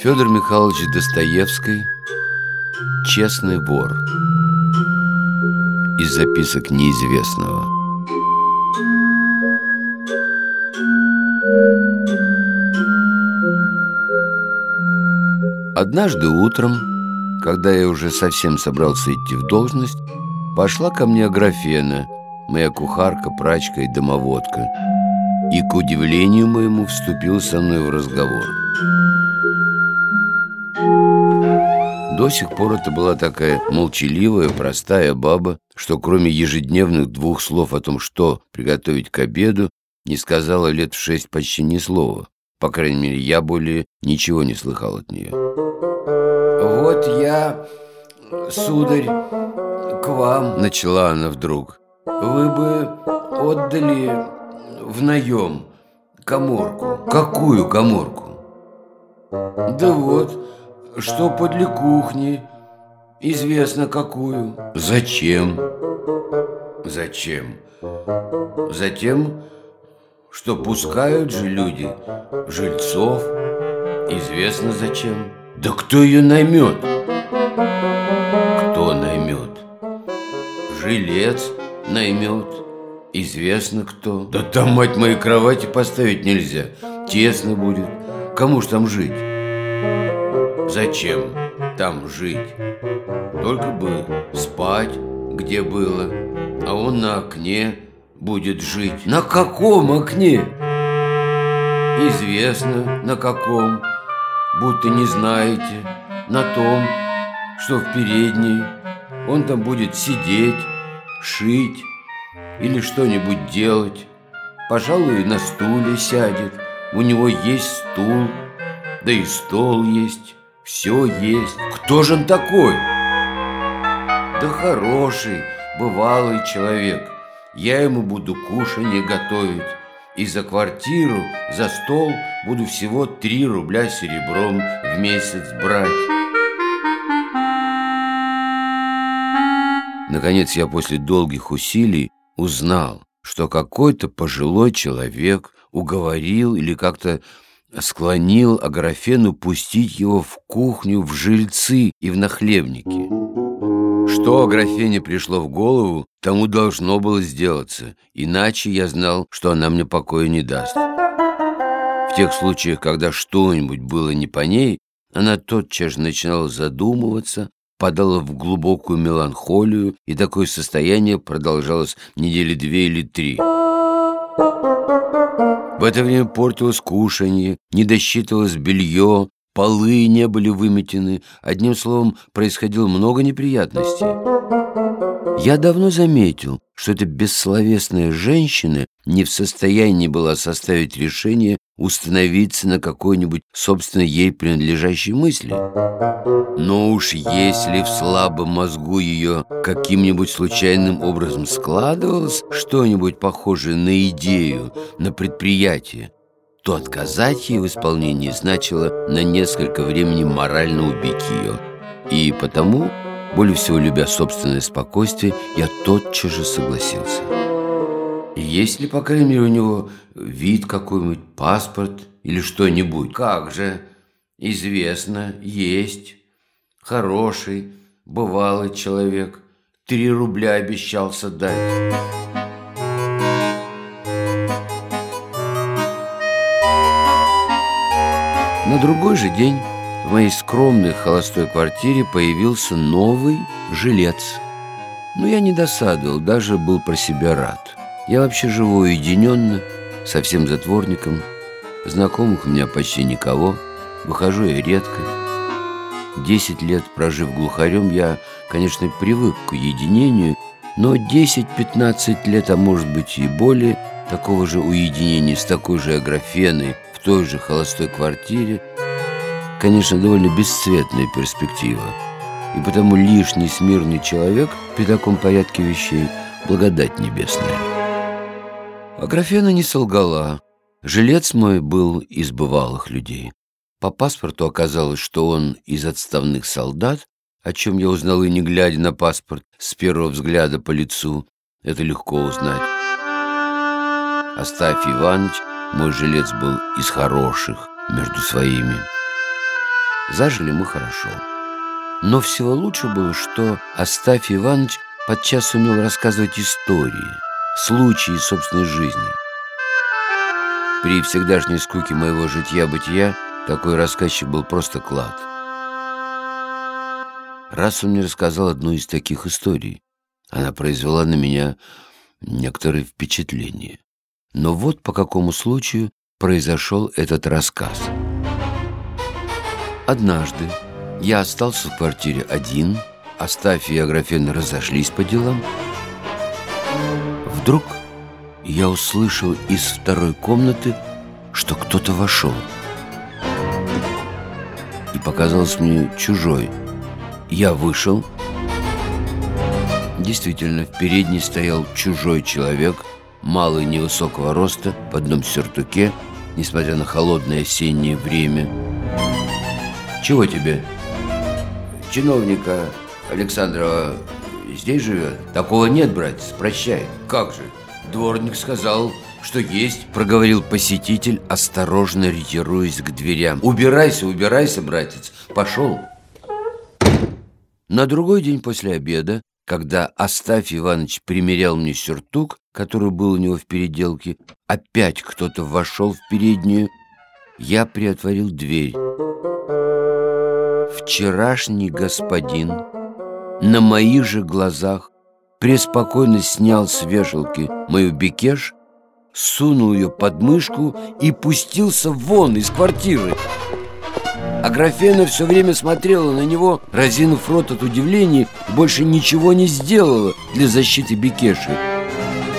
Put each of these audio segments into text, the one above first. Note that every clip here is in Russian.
Федор Михайлович Достоевский «Честный вор» из записок неизвестного. Однажды утром, когда я уже совсем собрался идти в должность, пошла ко мне Аграфена, моя кухарка, прачка и домоводка, и, к удивлению моему, вступил со мной в разговор. До сих пор это была такая молчаливая, простая баба, что кроме ежедневных двух слов о том, что приготовить к обеду, не сказала лет в шесть почти ни слова. По крайней мере, я более ничего не слыхал от нее. «Вот я, сударь, к вам», — начала она вдруг. «Вы бы отдали в наем коморку». «Какую коморку?» «Да вот, что подле кухни, известно какую. Зачем? Зачем? Затем, что пускают же люди жильцов, известно зачем. Да кто ее наймет? Кто наймет? Жилец наймет, известно кто. Да там, мать моей, кровати поставить нельзя, тесно будет. Кому ж там жить? Зачем там жить? Только бы спать, где было, а он на окне будет жить. На каком окне? Известно, на каком. Будто не знаете. На том, что в передней. Он там будет сидеть, шить или что-нибудь делать. Пожалуй, на стуле сядет. У него есть стул, да и стол есть. Все есть. Кто же он такой? Да хороший, бывалый человек. Я ему буду кушанье готовить. И за квартиру, за стол буду всего три рубля серебром в месяц брать. Наконец я после долгих усилий узнал, что какой-то пожилой человек уговорил или как-то склонил Аграфену пустить его в кухню, в жильцы и в нахлебники. Что Аграфене пришло в голову, тому должно было сделаться, иначе я знал, что она мне покоя не даст. В тех случаях, когда что-нибудь было не по ней, она тотчас начинала задумываться, падала в глубокую меланхолию, и такое состояние продолжалось недели две или три. В это время портилось кушанье, не досчитывалось белье, полы не были выметены. Одним словом, происходило много неприятностей. Я давно заметил, что эта бессловесная женщина не в состоянии была составить решение установиться на какой-нибудь, собственно, ей принадлежащей мысли. Но уж если в слабом мозгу ее каким-нибудь случайным образом складывалось что-нибудь похожее на идею, на предприятие, то отказать ей в исполнении значило на несколько времени морально убить ее. И потому, более всего любя собственное спокойствие, я тотчас же согласился. Есть ли, по крайней мере, у него вид какой-нибудь, паспорт или что-нибудь? Как же, известно, есть. Хороший, бывалый человек. Три рубля обещался дать. На другой же день в моей скромной холостой квартире появился новый жилец. Но я не досадовал, даже был про себя рад. Я вообще живу уединенно, совсем затворником. Знакомых у меня почти никого. Выхожу я редко. Десять лет прожив глухарем, я, конечно, привык к уединению, но 10-15 лет, а может быть и более, такого же уединения с такой же аграфеной в той же холостой квартире, конечно, довольно бесцветная перспектива. И потому лишний смирный человек при таком порядке вещей – благодать небесная. Аграфена не солгала. Жилец мой был из бывалых людей. По паспорту оказалось, что он из отставных солдат, о чем я узнал и не глядя на паспорт с первого взгляда по лицу. это легко узнать. Астафий Иванович, мой жилец был из хороших между своими. Зажили мы хорошо. Но всего лучше было, что Астафий Иванович подчас умел рассказывать истории, случаи собственной жизни. При всегдашней скуке моего житья-бытия такой рассказчик был просто клад. Раз он мне рассказал одну из таких историй, она произвела на меня некоторое впечатление. Но вот по какому случаю произошел этот рассказ. Однажды я остался в квартире один, Астафий и Аграфена разошлись по делам. Вдруг я услышал из второй комнаты, что кто-то вошел. И показалось мне чужой. Я вышел. Действительно, в передней стоял чужой человек, малый невысокого роста, в одном сюртуке, несмотря на холодное осеннее время. «Чего тебе?» «Чиновника Александрова здесь живет?» «Такого нет, братец, прощай». «Как же? Дворник сказал, что есть», — проговорил посетитель, осторожно ретируясь к дверям. «Убирайся, убирайся, братец, пошел». На другой день после обеда, когда Астафий Иванович примерял мне сюртук, который был у него в переделке, опять кто-то вошел в переднюю, я приотворил дверь. Вчерашний господин на моих же глазах преспокойно снял с вешалки мою бекеш, сунул ее под мышку и пустился вон из квартиры. А Графена все время смотрела на него, разинув рот от удивления, больше ничего не сделала для защиты Бекеши.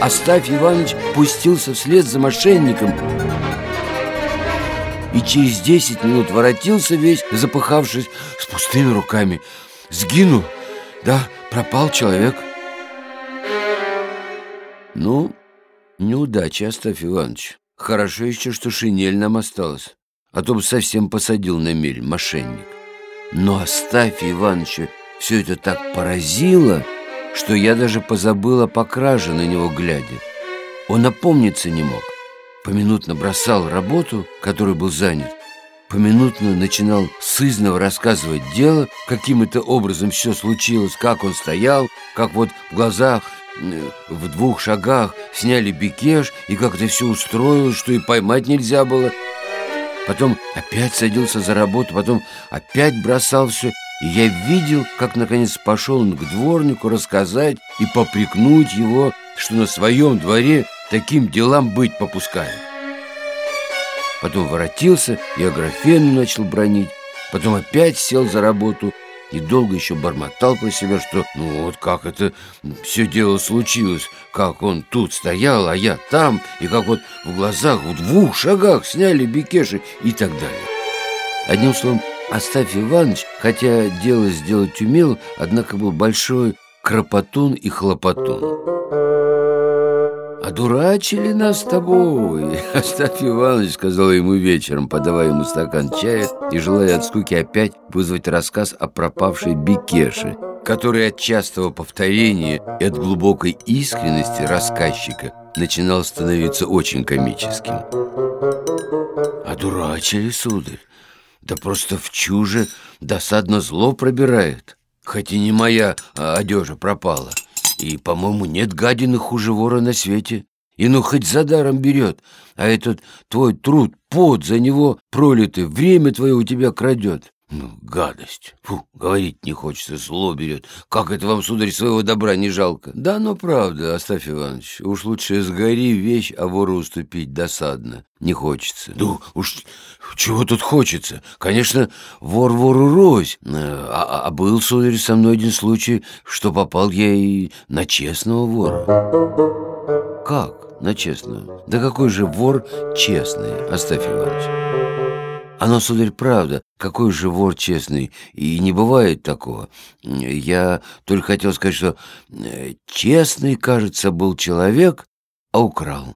Оставь Иванович пустился вслед за мошенником через десять минут воротился весь, запыхавшись, с пустыми руками. Сгинул, да, пропал человек. Ну, неудача, Оставь Иванович. Хорошо еще, что шинель нам осталась, а то бы совсем посадил на мель мошенник. Но Оставь Ивановича все это так поразило, что я даже позабыла по краже на него глядя. Он опомниться не мог поминутно бросал работу, которой был занят, поминутно начинал сызново рассказывать дело, каким это образом все случилось, как он стоял, как вот в глазах в двух шагах сняли бикеш, и как это все устроилось, что и поймать нельзя было. Потом опять садился за работу, потом опять бросал все, и я видел, как наконец пошел он к дворнику рассказать и попрекнуть его, что на своем дворе таким делам быть попускает. Потом воротился и Аграфену начал бронить, потом опять сел за работу и долго еще бормотал про себя, что ну вот как это все дело случилось, как он тут стоял, а я там, и как вот в глазах в двух шагах сняли бикеши и так далее. Одним словом, Оставь Иванович, хотя дело сделать умел, однако был большой кропотун и хлопотун. «Одурачили нас с тобой!» Оставь Иванович сказал ему вечером, подавая ему стакан чая и желая от скуки опять вызвать рассказ о пропавшей Бекеше, который от частого повторения и от глубокой искренности рассказчика начинал становиться очень комическим. «Одурачили, сударь! Да просто в чуже досадно зло пробирает, хоть и не моя а одежа пропала». И, по-моему, нет гадины хуже вора на свете. И ну хоть за даром берет, а этот твой труд, пот за него пролитый, время твое у тебя крадет. Ну, гадость. Фу, говорить не хочется, зло берет. Как это вам, сударь, своего добра не жалко? Да, ну правда, Оставь Иванович. Уж лучше сгори вещь, а вору уступить досадно. Не хочется. Ну, уж чего тут хочется? Конечно, вор вору рось. А, а был, сударь, со мной один случай, что попал я и на честного вора. Как на честного? Да какой же вор честный, Оставь Иванович? Оно, сударь, правда. Какой же вор честный. И не бывает такого. Я только хотел сказать, что э, честный, кажется, был человек, а украл.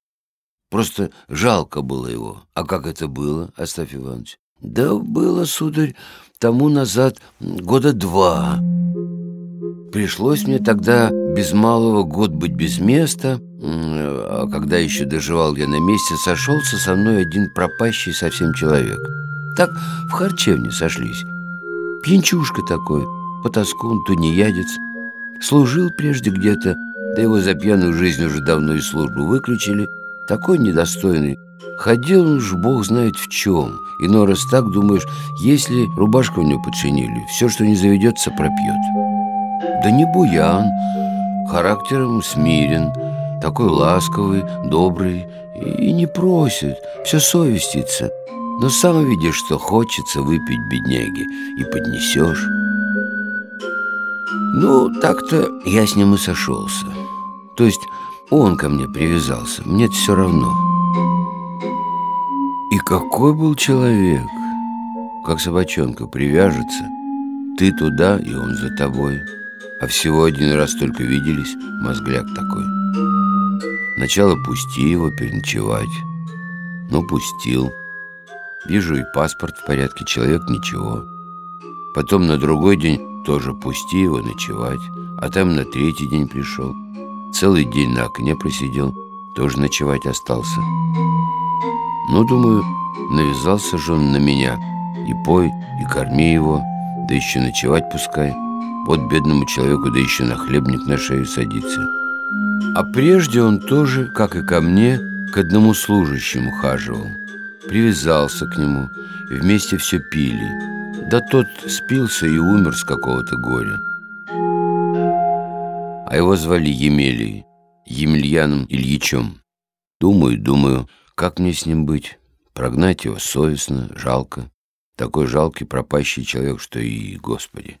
Просто жалко было его. А как это было, Оставь Иванович? Да было, сударь, тому назад года два. Пришлось мне тогда без малого год быть без места, а когда еще доживал я на месте, сошелся со мной один пропащий совсем человек. Так в харчевне сошлись. Пьянчушка такой, потаскун, тунеядец. Служил прежде где-то, да его за пьяную жизнь уже давно из службы выключили. Такой недостойный. Ходил уж бог знает в чем. Иной раз так думаешь, если рубашку у него подчинили, все, что не заведется, пропьет. Да не буян, характером смирен, такой ласковый, добрый и не просит, все совестится. Но сам видишь, что хочется выпить бедняги, и поднесешь. Ну, так-то я с ним и сошелся. То есть он ко мне привязался, мне все равно. И какой был человек, как собачонка привяжется, ты туда, и он за тобой. А всего один раз только виделись, мозгляк такой. Сначала пусти его переночевать. Ну, пустил. Вижу, и паспорт в порядке, человек ничего. Потом на другой день тоже пусти его ночевать. А там на третий день пришел. Целый день на окне просидел, тоже ночевать остался. Ну, думаю, навязался же он на меня. И пой, и корми его, да еще ночевать пускай. Вот бедному человеку, да еще на хлебник на шею садится. А прежде он тоже, как и ко мне, к одному служащему хаживал. Привязался к нему, вместе все пили. Да тот спился и умер с какого-то горя. А его звали Емелий, Емельяном Ильичем. Думаю, думаю, как мне с ним быть? Прогнать его совестно, жалко. Такой жалкий пропащий человек, что и, Господи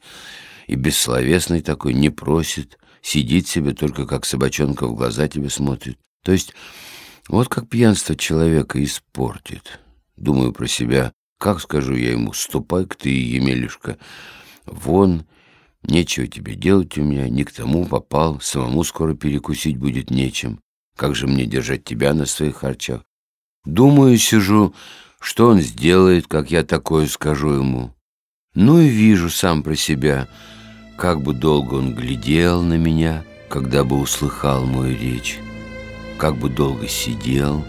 и бессловесный такой, не просит, сидит себе только как собачонка в глаза тебе смотрит. То есть вот как пьянство человека испортит. Думаю про себя, как скажу я ему, ступай-ка ты, Емелюшка, вон, нечего тебе делать у меня, ни к тому попал, самому скоро перекусить будет нечем. Как же мне держать тебя на своих харчах? Думаю, сижу, что он сделает, как я такое скажу ему. Ну и вижу сам про себя — как бы долго он глядел на меня, когда бы услыхал мою речь, как бы долго сидел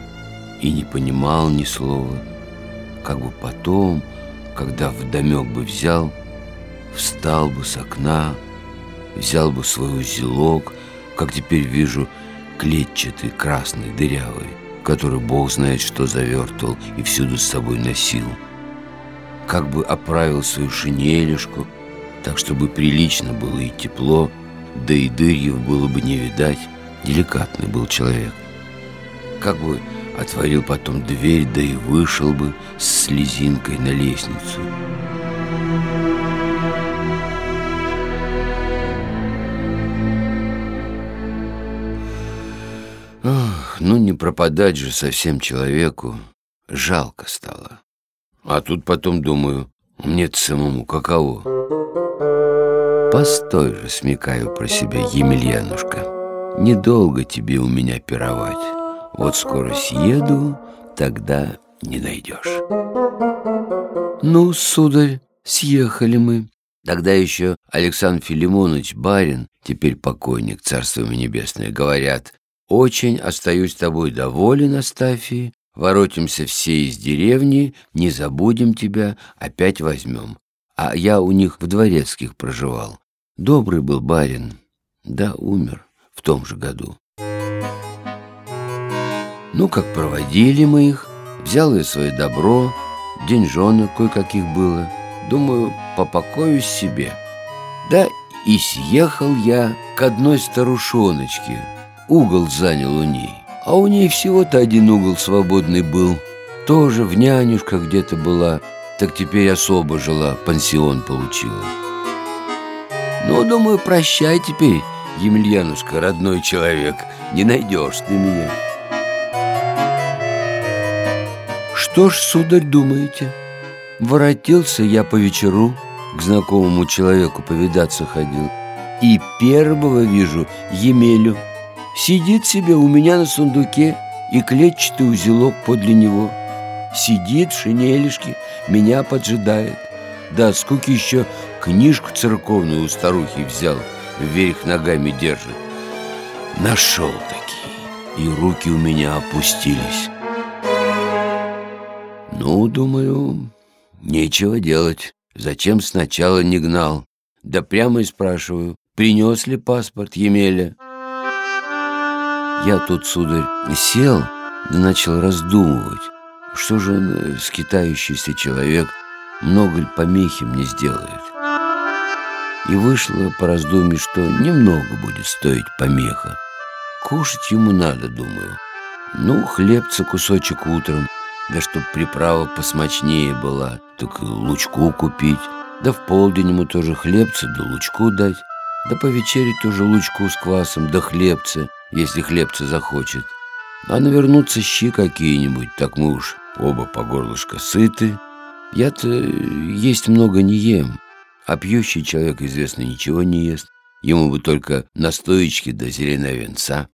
и не понимал ни слова, как бы потом, когда вдомек бы взял, встал бы с окна, взял бы свой узелок, как теперь вижу, клетчатый, красный, дырявый, который Бог знает, что завертывал и всюду с собой носил, как бы оправил свою шинелишку, так чтобы прилично было и тепло, да и дырьев было бы не видать. Деликатный был человек. Как бы отворил потом дверь, да и вышел бы с слезинкой на лестницу. Ох, ну не пропадать же совсем человеку. Жалко стало. А тут потом думаю, мне-то самому каково. Постой же, смекаю про себя, Емельянушка. Недолго тебе у меня пировать. Вот скоро съеду, тогда не найдешь. Ну, сударь, съехали мы. Тогда еще Александр Филимонович Барин, теперь покойник, царство ему небесное, говорят, «Очень остаюсь тобой доволен, Астафий, воротимся все из деревни, не забудем тебя, опять возьмем а я у них в дворецких проживал. Добрый был барин, да умер в том же году. Ну, как проводили мы их, взял я свое добро, деньжонок кое-каких было, думаю, попокоюсь себе. Да и съехал я к одной старушоночке, угол занял у ней, а у ней всего-то один угол свободный был, тоже в нянюшках где-то была, так теперь особо жила, пансион получила. Ну, думаю, прощай теперь, Емельянушка, родной человек, не найдешь ты меня. Что ж, сударь, думаете? Воротился я по вечеру, к знакомому человеку повидаться ходил, и первого вижу Емелю. Сидит себе у меня на сундуке и клетчатый узелок подле него. Сидит в шинелишке, меня поджидает. Да, скуки еще книжку церковную у старухи взял. Вверх ногами держит. Нашел таки, и руки у меня опустились. Ну, думаю, нечего делать. Зачем сначала не гнал? Да прямо и спрашиваю, принес ли паспорт Емеля? Я тут, сударь, сел и начал раздумывать, что же он, э, скитающийся человек, много ли помехи мне сделает. И вышло по раздумью, что немного будет стоить помеха. Кушать ему надо, думаю. Ну, хлебца кусочек утром, да чтоб приправа посмочнее была, так лучку купить. Да в полдень ему тоже хлебца, да лучку дать. Да по вечере тоже лучку с квасом, да хлебца, если хлебца захочет. А навернуться щи какие-нибудь, так мы уж оба по горлышко сыты. Я-то есть много не ем, а пьющий человек, известно, ничего не ест. Ему бы только настоечки до да зеленого венца.